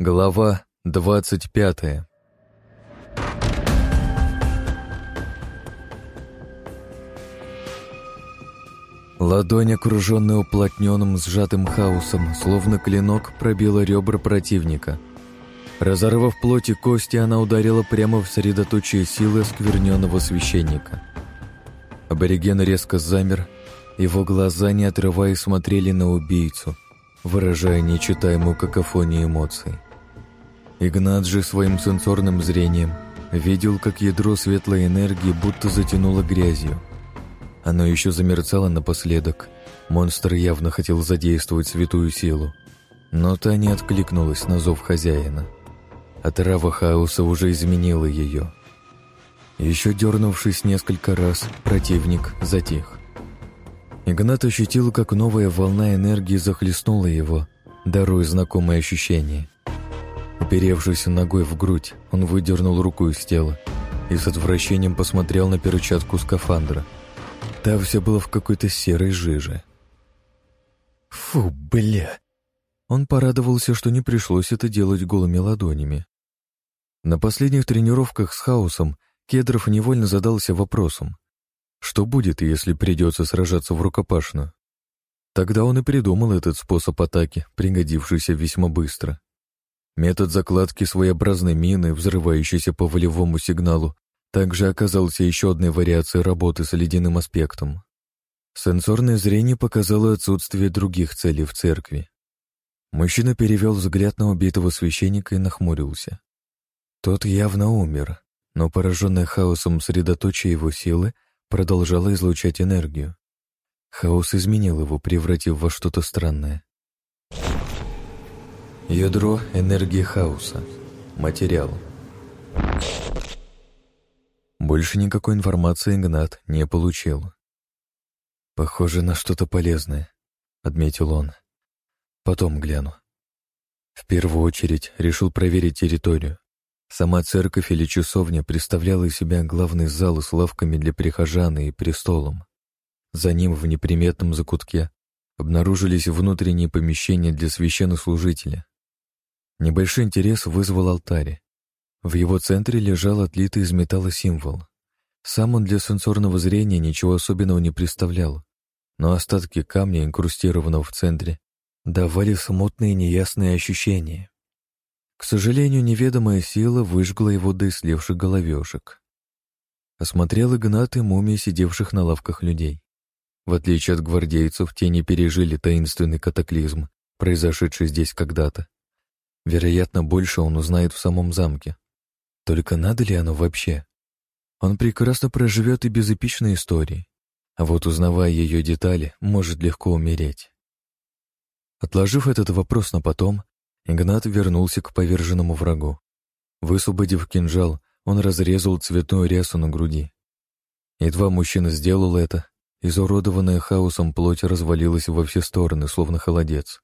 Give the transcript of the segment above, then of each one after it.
Глава двадцать пятая Ладонь, окруженная уплотненным сжатым хаосом, словно клинок, пробила ребра противника. Разорвав плоть и кости, она ударила прямо в средоточие силы оскверненного священника. Абориген резко замер, его глаза, не отрываясь, смотрели на убийцу, выражая нечитаемую какофонию эмоций. Игнат же своим сенсорным зрением видел, как ядро светлой энергии будто затянуло грязью. Оно еще замерцало напоследок. Монстр явно хотел задействовать святую силу, но та не откликнулась на зов хозяина. Отрава хаоса уже изменила ее. Еще дернувшись несколько раз, противник затих. Игнат ощутил, как новая волна энергии захлестнула его, даруя знакомое ощущение. Уперевшись ногой в грудь, он выдернул руку из тела и с отвращением посмотрел на перчатку скафандра. Там все было в какой-то серой жиже. Фу, бля! Он порадовался, что не пришлось это делать голыми ладонями. На последних тренировках с хаосом Кедров невольно задался вопросом, что будет, если придется сражаться в рукопашную? Тогда он и придумал этот способ атаки, пригодившийся весьма быстро. Метод закладки своеобразной мины, взрывающейся по волевому сигналу, также оказался еще одной вариацией работы с ледяным аспектом. Сенсорное зрение показало отсутствие других целей в церкви. Мужчина перевел взгляд на убитого священника и нахмурился. Тот явно умер, но пораженное хаосом средоточие его силы продолжало излучать энергию. Хаос изменил его, превратив во что-то странное. Ядро энергии хаоса. Материал. Больше никакой информации Игнат не получил. «Похоже на что-то полезное», — отметил он. «Потом гляну». В первую очередь решил проверить территорию. Сама церковь или часовня представляла из себя главный зал с лавками для прихожан и престолом. За ним в неприметном закутке обнаружились внутренние помещения для священнослужителя. Небольшой интерес вызвал алтарь. В его центре лежал отлитый из металла символ. Сам он для сенсорного зрения ничего особенного не представлял, но остатки камня, инкрустированного в центре, давали смутные неясные ощущения. К сожалению, неведомая сила выжгла его до ислевших головешек. Осмотрел Игнат и мумии сидевших на лавках людей. В отличие от гвардейцев, те не пережили таинственный катаклизм, произошедший здесь когда-то. Вероятно, больше он узнает в самом замке. Только надо ли оно вообще? Он прекрасно проживет и без эпичной истории, а вот узнавая ее детали, может легко умереть. Отложив этот вопрос на потом, Игнат вернулся к поверженному врагу. Высвободив кинжал, он разрезал цветную рясу на груди. Едва мужчина сделал это, изуродованная хаосом плоть развалилась во все стороны, словно холодец.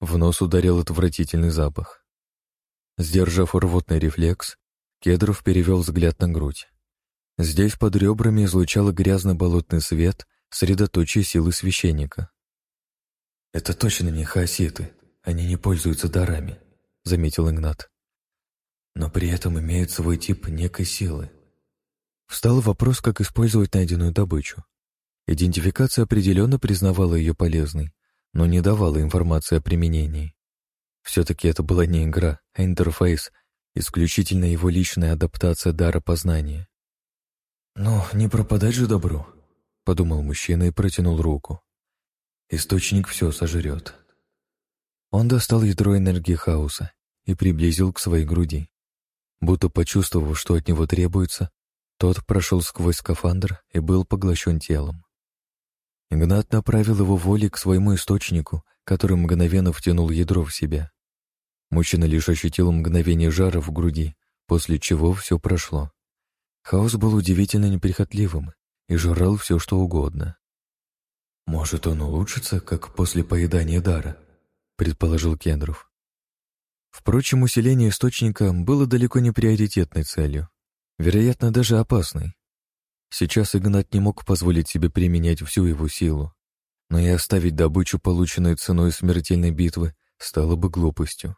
В нос ударил отвратительный запах. Сдержав рвотный рефлекс, Кедров перевел взгляд на грудь. Здесь под ребрами излучало грязно-болотный свет, средоточие силы священника. «Это точно не хаоситы», они не пользуются дарами, заметил Игнат. Но при этом имеют свой тип некой силы. Встал вопрос, как использовать найденную добычу. Идентификация определенно признавала ее полезной, но не давала информации о применении. Все-таки это была не игра, а интерфейс, исключительно его личная адаптация дара познания. «Ну, не пропадать же добру», — подумал мужчина и протянул руку. «Источник все сожрет». Он достал ядро энергии хаоса и приблизил к своей груди. Будто почувствовав, что от него требуется, тот прошел сквозь скафандр и был поглощен телом. Игнат направил его волей к своему источнику, который мгновенно втянул ядро в себя. Мужчина лишь ощутил мгновение жара в груди, после чего все прошло. Хаос был удивительно неприхотливым и жрал все, что угодно. «Может, он улучшится, как после поедания дара?» предположил Кендров. Впрочем, усиление источника было далеко не приоритетной целью, вероятно, даже опасной. Сейчас Игнат не мог позволить себе применять всю его силу, но и оставить добычу, полученную ценой смертельной битвы, стало бы глупостью.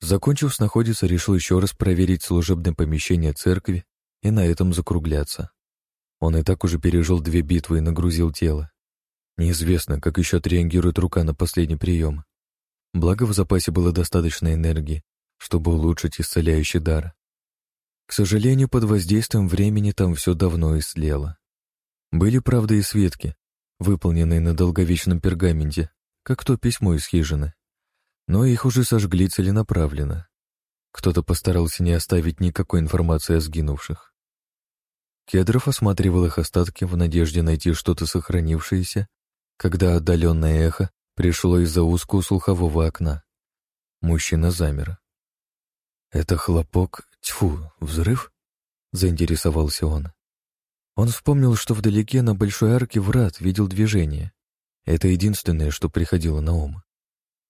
Закончив снаходиться, решил еще раз проверить служебное помещение церкви и на этом закругляться. Он и так уже пережил две битвы и нагрузил тело. Неизвестно, как еще отреагирует рука на последний прием. Благо в запасе было достаточно энергии, чтобы улучшить исцеляющий дар. К сожалению, под воздействием времени там все давно истлело. Были, правда, и свитки, выполненные на долговечном пергаменте, как то письмо из хижины. Но их уже сожгли целенаправленно. Кто-то постарался не оставить никакой информации о сгинувших. Кедров осматривал их остатки в надежде найти что-то сохранившееся, когда отдаленное эхо пришло из-за узкого слухового окна. Мужчина замер. «Это хлопок... Тьфу, взрыв?» — заинтересовался он. Он вспомнил, что вдалеке на большой арке врат видел движение. Это единственное, что приходило на ум.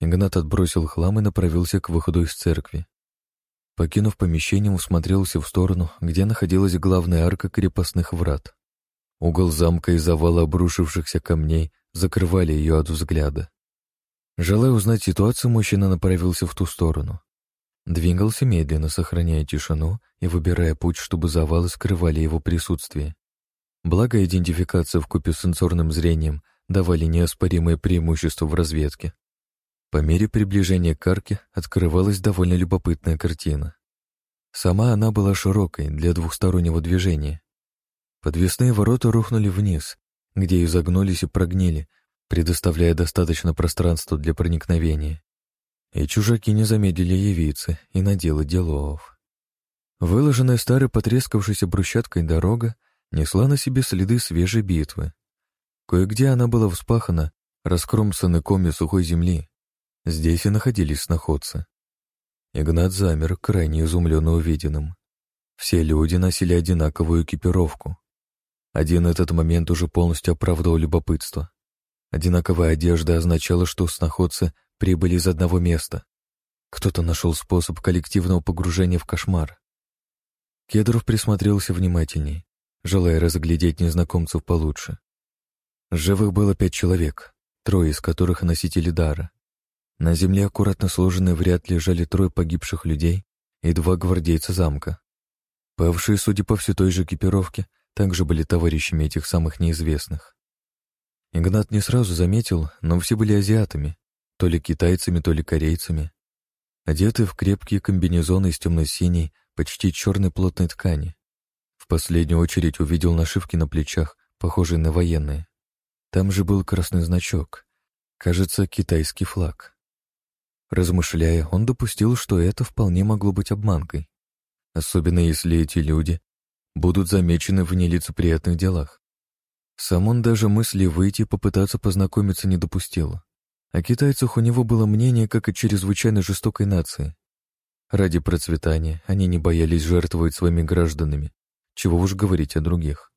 Игнат отбросил хлам и направился к выходу из церкви. Покинув помещение, усмотрелся в сторону, где находилась главная арка крепостных врат. Угол замка и завала обрушившихся камней закрывали ее от взгляда. Желая узнать ситуацию, мужчина направился в ту сторону. Двигался медленно, сохраняя тишину и выбирая путь, чтобы завалы скрывали его присутствие. Благо, идентификация в купе с сенсорным зрением давали неоспоримое преимущество в разведке. По мере приближения к арке открывалась довольно любопытная картина. Сама она была широкой для двухстороннего движения. Подвесные ворота рухнули вниз, где изогнулись и прогнили, предоставляя достаточно пространства для проникновения. И чужаки не замедлили явиться и наделать делов. Выложенная старой потрескавшейся брусчаткой дорога несла на себе следы свежей битвы. Кое-где она была вспахана, раскромсаны коми сухой земли. Здесь и находились сноходцы. Игнат замер, крайне изумленно увиденным. Все люди носили одинаковую экипировку. Один этот момент уже полностью оправдывал любопытство. Одинаковая одежда означала, что сноходцы прибыли из одного места. Кто-то нашел способ коллективного погружения в кошмар. Кедров присмотрелся внимательней желая разглядеть незнакомцев получше. Живых было пять человек, трое из которых носители дара. На земле аккуратно сложенные в ряд лежали трое погибших людей и два гвардейца замка. Павшие, судя по всей той же экипировке, также были товарищами этих самых неизвестных. Игнат не сразу заметил, но все были азиатами, то ли китайцами, то ли корейцами. Одеты в крепкие комбинезоны из темно-синей, почти черной плотной ткани. В последнюю очередь увидел нашивки на плечах, похожие на военные. Там же был красный значок. Кажется, китайский флаг. Размышляя, он допустил, что это вполне могло быть обманкой. Особенно если эти люди будут замечены в нелицеприятных делах. Сам он даже мысли выйти и попытаться познакомиться не допустил. О китайцах у него было мнение, как о чрезвычайно жестокой нации. Ради процветания они не боялись жертвовать своими гражданами, чего уж говорить о других.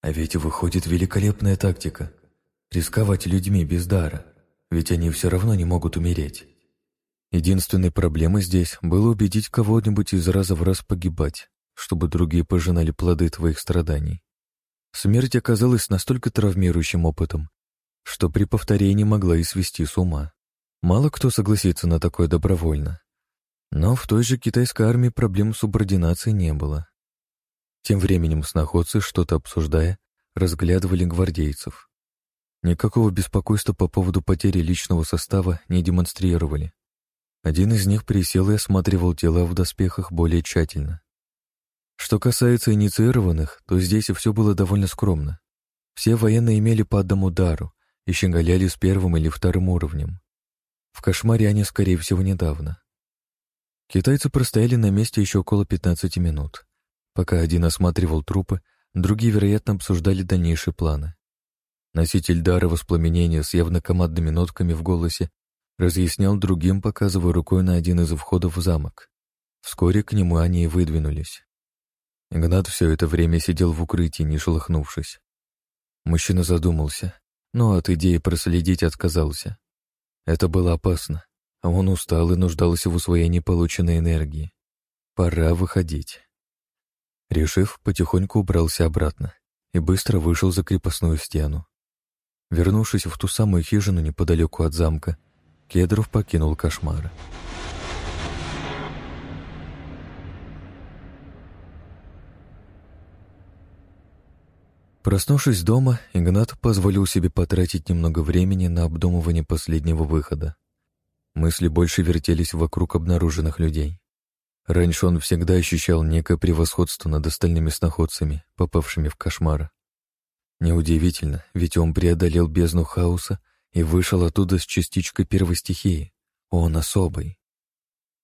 А ведь выходит великолепная тактика — рисковать людьми без дара, ведь они все равно не могут умереть. Единственной проблемой здесь было убедить кого-нибудь из раза в раз погибать, чтобы другие пожинали плоды твоих страданий. Смерть оказалась настолько травмирующим опытом, что при повторении могла и свести с ума. Мало кто согласится на такое добровольно. Но в той же китайской армии проблем субординации не было. Тем временем сноходцы, что-то обсуждая, разглядывали гвардейцев. Никакого беспокойства по поводу потери личного состава не демонстрировали. Один из них присел и осматривал тела в доспехах более тщательно. Что касается инициированных, то здесь все было довольно скромно. Все военные имели по одному дару и щеголяли с первым или вторым уровнем. В кошмаре они, скорее всего, недавно. Китайцы простояли на месте еще около 15 минут. Пока один осматривал трупы, другие, вероятно, обсуждали дальнейшие планы. Носитель дара воспламенения с явно командными нотками в голосе разъяснял другим, показывая рукой на один из входов в замок. Вскоре к нему они и выдвинулись. Игнат все это время сидел в укрытии, не шелохнувшись. Мужчина задумался, но от идеи проследить отказался. Это было опасно, а он устал и нуждался в усвоении полученной энергии. Пора выходить. Решив, потихоньку убрался обратно и быстро вышел за крепостную стену. Вернувшись в ту самую хижину неподалеку от замка, Кедров покинул кошмар. Проснувшись дома, Игнат позволил себе потратить немного времени на обдумывание последнего выхода. Мысли больше вертелись вокруг обнаруженных людей. Раньше он всегда ощущал некое превосходство над остальными сноходцами, попавшими в кошмар. Неудивительно, ведь он преодолел бездну хаоса и вышел оттуда с частичкой первой стихии. Он особый.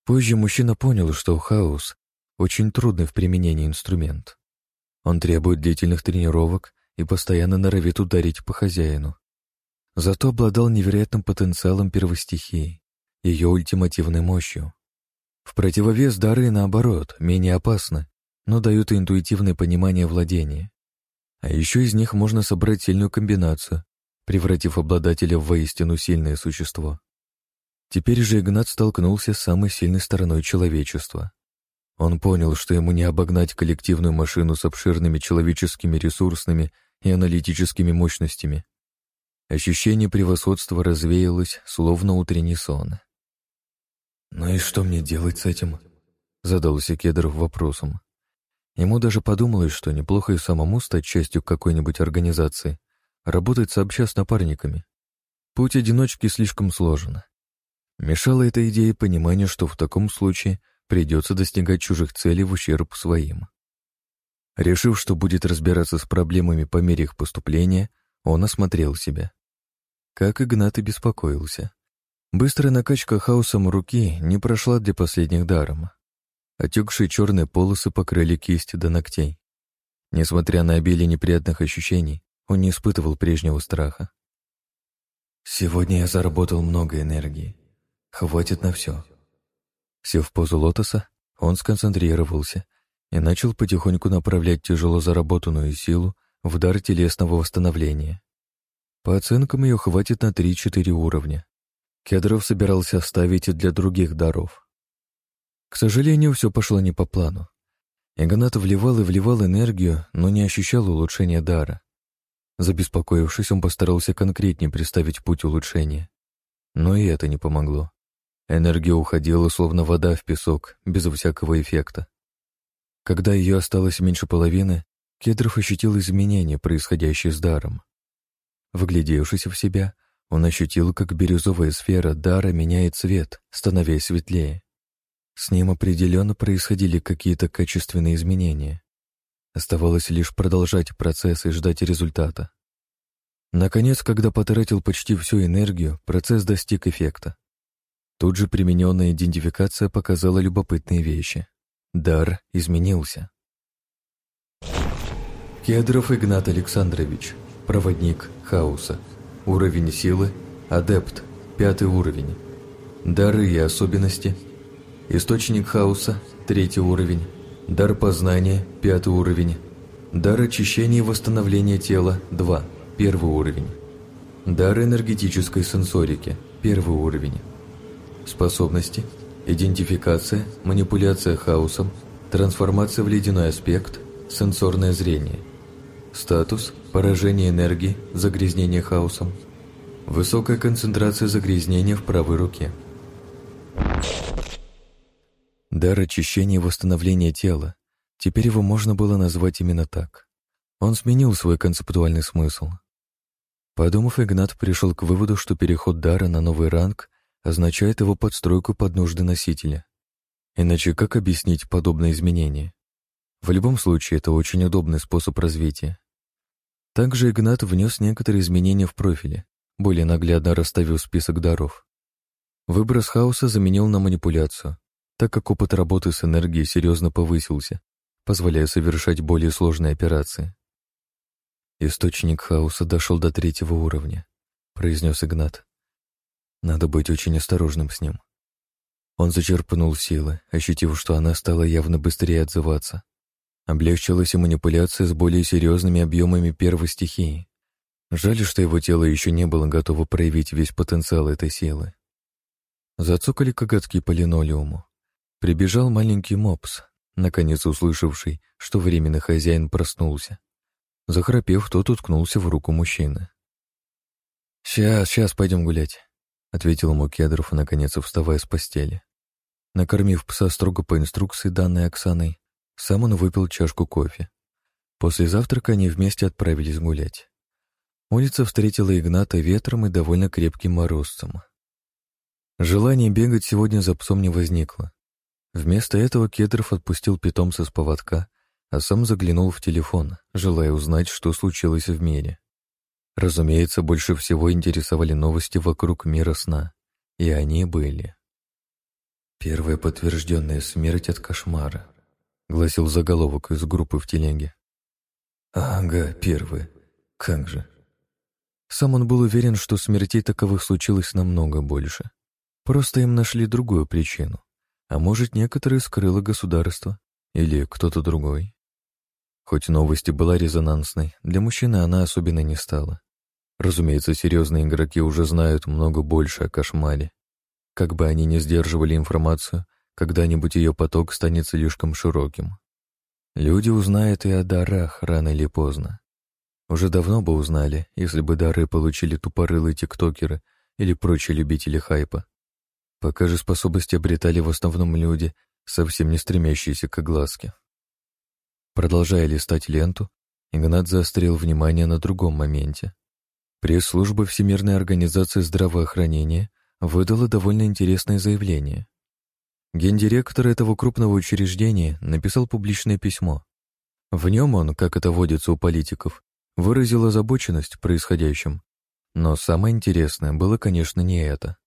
Позже мужчина понял, что хаос — очень трудный в применении инструмент. Он требует длительных тренировок и постоянно норовит ударить по хозяину. Зато обладал невероятным потенциалом первой стихии, ее ультимативной мощью. В противовес дары, наоборот, менее опасны, но дают интуитивное понимание владения. А еще из них можно собрать сильную комбинацию, превратив обладателя в воистину сильное существо. Теперь же Игнат столкнулся с самой сильной стороной человечества. Он понял, что ему не обогнать коллективную машину с обширными человеческими ресурсными и аналитическими мощностями. Ощущение превосходства развеялось, словно утренний сон. «Ну и что мне делать с этим?» — задался Кедров вопросом. Ему даже подумалось, что неплохо и самому стать частью какой-нибудь организации, работать сообща с напарниками. Путь одиночки слишком сложен. Мешала эта идея понимание, что в таком случае придется достигать чужих целей в ущерб своим. Решив, что будет разбираться с проблемами по мере их поступления, он осмотрел себя. Как Игнат и беспокоился. Быстрая накачка хаосом руки не прошла для последних даром. Отекшие черные полосы покрыли кисть до ногтей. Несмотря на обилие неприятных ощущений, он не испытывал прежнего страха. «Сегодня я заработал много энергии. Хватит на все». Сев в позу лотоса, он сконцентрировался и начал потихоньку направлять тяжело заработанную силу в дар телесного восстановления. По оценкам ее хватит на 3-4 уровня. Кедров собирался оставить и для других даров. К сожалению, все пошло не по плану. Игнат вливал и вливал энергию, но не ощущал улучшения дара. Забеспокоившись, он постарался конкретнее представить путь улучшения. Но и это не помогло. Энергия уходила, словно вода в песок, без всякого эффекта. Когда ее осталось меньше половины, Кедров ощутил изменения, происходящие с даром. Выглядевшись в себя, он ощутил, как бирюзовая сфера дара меняет цвет, становясь светлее. С ним определенно происходили какие-то качественные изменения. Оставалось лишь продолжать процесс и ждать результата. Наконец, когда потратил почти всю энергию, процесс достиг эффекта. Тут же примененная идентификация показала любопытные вещи. Дар изменился. Кедров Игнат Александрович, проводник хаоса. Уровень силы – адепт, пятый уровень. Дары и особенности – Источник хаоса – третий уровень. Дар познания – пятый уровень. Дар очищения и восстановления тела – 2, первый уровень. Дар энергетической сенсорики – первый уровень. Способности – идентификация, манипуляция хаосом, трансформация в ледяной аспект, сенсорное зрение. Статус – поражение энергии, загрязнение хаосом. Высокая концентрация загрязнения в правой руке. Дар очищения и восстановления тела. Теперь его можно было назвать именно так. Он сменил свой концептуальный смысл. Подумав, Игнат пришел к выводу, что переход дара на новый ранг означает его подстройку под нужды носителя. Иначе как объяснить подобное изменение? В любом случае, это очень удобный способ развития. Также Игнат внес некоторые изменения в профиле, более наглядно расставив список даров. Выброс хаоса заменил на манипуляцию, так как опыт работы с энергией серьезно повысился, позволяя совершать более сложные операции. «Источник хаоса дошел до третьего уровня», — произнес Игнат. «Надо быть очень осторожным с ним». Он зачерпнул силы, ощутив, что она стала явно быстрее отзываться. Облегчилась и манипуляция с более серьезными объемами первой стихии. Жаль, что его тело еще не было готово проявить весь потенциал этой силы. Зацокали коготки по линолеуму. Прибежал маленький мопс, наконец услышавший, что временный хозяин проснулся. Захрапев, тот уткнулся в руку мужчины. «Сейчас, сейчас пойдем гулять», — ответил ему Кедров, наконец вставая с постели. Накормив пса строго по инструкции, данной Оксаной, сам он выпил чашку кофе. После завтрака они вместе отправились гулять. Улица встретила Игната ветром и довольно крепким морозцем. Желание бегать сегодня за псом не возникло. Вместо этого Кедров отпустил питомца с поводка, а сам заглянул в телефон, желая узнать, что случилось в мире. Разумеется, больше всего интересовали новости вокруг мира сна. И они были. «Первая подтвержденная смерть от кошмара», — гласил заголовок из группы в телеге. «Ага, первая. Как же». Сам он был уверен, что смертей таковых случилось намного больше. Просто им нашли другую причину. А может, некоторые скрыло государство или кто-то другой. Хоть новость и была резонансной, для мужчины она особенно не стала. Разумеется, серьезные игроки уже знают много больше о кошмаре. Как бы они ни сдерживали информацию, когда-нибудь ее поток станет слишком широким. Люди узнают и о дарах рано или поздно. Уже давно бы узнали, если бы дары получили тупорылые тиктокеры или прочие любители хайпа. Пока же способности обретали в основном люди, совсем не стремящиеся к огласке. Продолжая листать ленту, Игнат заострил внимание на другом моменте. Пресс-служба Всемирной организации здравоохранения выдала довольно интересное заявление. Гендиректор этого крупного учреждения написал публичное письмо. В нем он, как это водится у политиков, выразил озабоченность происходящим. Но самое интересное было, конечно, не это.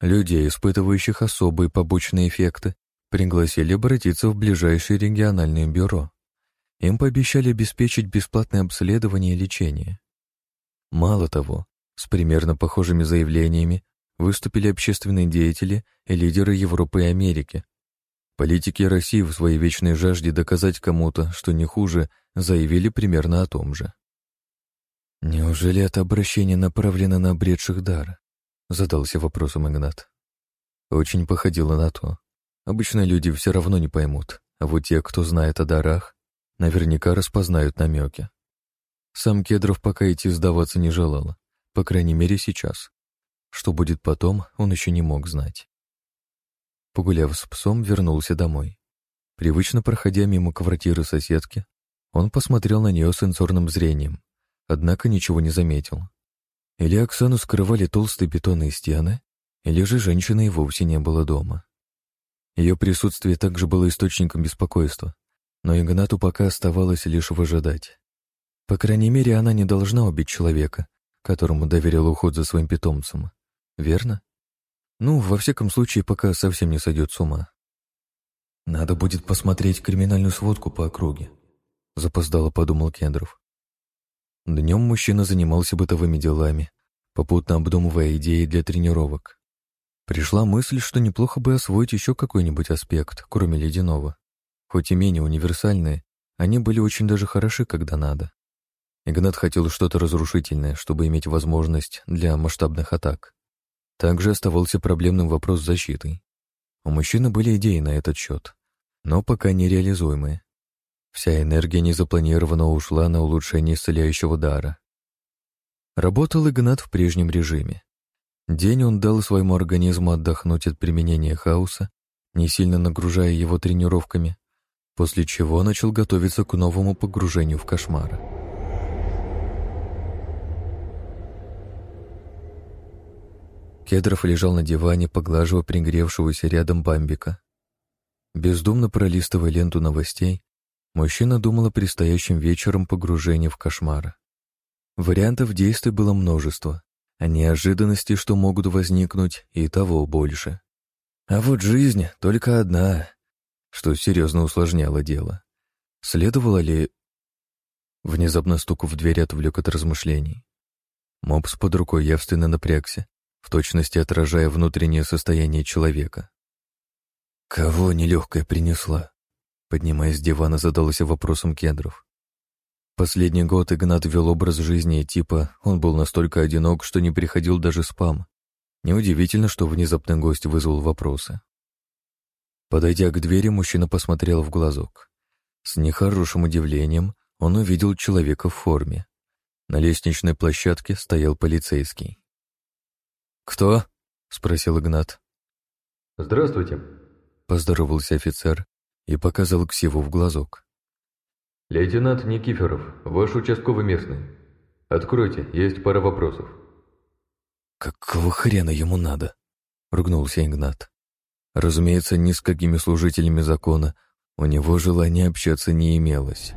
Людей, испытывающих особые побочные эффекты, пригласили обратиться в ближайшее региональное бюро. Им пообещали обеспечить бесплатное обследование и лечение. Мало того, с примерно похожими заявлениями выступили общественные деятели и лидеры Европы и Америки. Политики России в своей вечной жажде доказать кому-то, что не хуже, заявили примерно о том же. «Неужели это обращение направлено на обретших дар?» Задался вопросом Игнат. Очень походило на то. Обычно люди все равно не поймут, а вот те, кто знает о дарах, наверняка распознают намеки. Сам Кедров пока идти сдаваться не желал, по крайней мере сейчас. Что будет потом, он еще не мог знать. Погуляв с псом, вернулся домой. Привычно проходя мимо квартиры соседки, он посмотрел на нее сенсорным зрением, однако ничего не заметил. Или Оксану скрывали толстые бетонные стены, или же женщины и вовсе не было дома. Ее присутствие также было источником беспокойства, но Игнату пока оставалось лишь выжидать. По крайней мере, она не должна убить человека, которому доверил уход за своим питомцем. Верно? Ну, во всяком случае, пока совсем не сойдет с ума. Надо будет посмотреть криминальную сводку по округе, запоздало подумал Кендров. Днем мужчина занимался бытовыми делами, попутно обдумывая идеи для тренировок. Пришла мысль, что неплохо бы освоить еще какой-нибудь аспект, кроме ледяного. Хоть и менее универсальные, они были очень даже хороши, когда надо. Игнат хотел что-то разрушительное, чтобы иметь возможность для масштабных атак. Также оставался проблемным вопрос защиты. У мужчины были идеи на этот счет, но пока нереализуемые. Вся энергия незапланированно ушла на улучшение исцеляющего дара. Работал Игнат в прежнем режиме. День он дал своему организму отдохнуть от применения хаоса, не сильно нагружая его тренировками, после чего начал готовиться к новому погружению в кошмар. Кедров лежал на диване, поглаживая пригревшегося рядом бамбика. Бездумно пролистывая ленту новостей, Мужчина думал о предстоящем вечером погружении в кошмар. Вариантов действий было множество, а неожиданности, что могут возникнуть, и того больше. А вот жизнь только одна, что серьезно усложняло дело. Следовало ли... Внезапно стук в дверь отвлек от размышлений. Мопс под рукой явственно напрягся, в точности отражая внутреннее состояние человека. «Кого нелегкая принесла?» Поднимаясь с дивана, задался вопросом кедров. Последний год Игнат вел образ жизни типа он был настолько одинок, что не приходил даже спам. Неудивительно, что внезапный гость вызвал вопросы. Подойдя к двери, мужчина посмотрел в глазок. С нехорошим удивлением он увидел человека в форме. На лестничной площадке стоял полицейский. «Кто?» — спросил Игнат. «Здравствуйте», — поздоровался офицер, и показал Ксиву в глазок. «Лейтенант Никифоров, ваш участковый местный. Откройте, есть пара вопросов». «Какого хрена ему надо?» — ругнулся Игнат. Разумеется, ни с какими служителями закона у него желания общаться не имелось.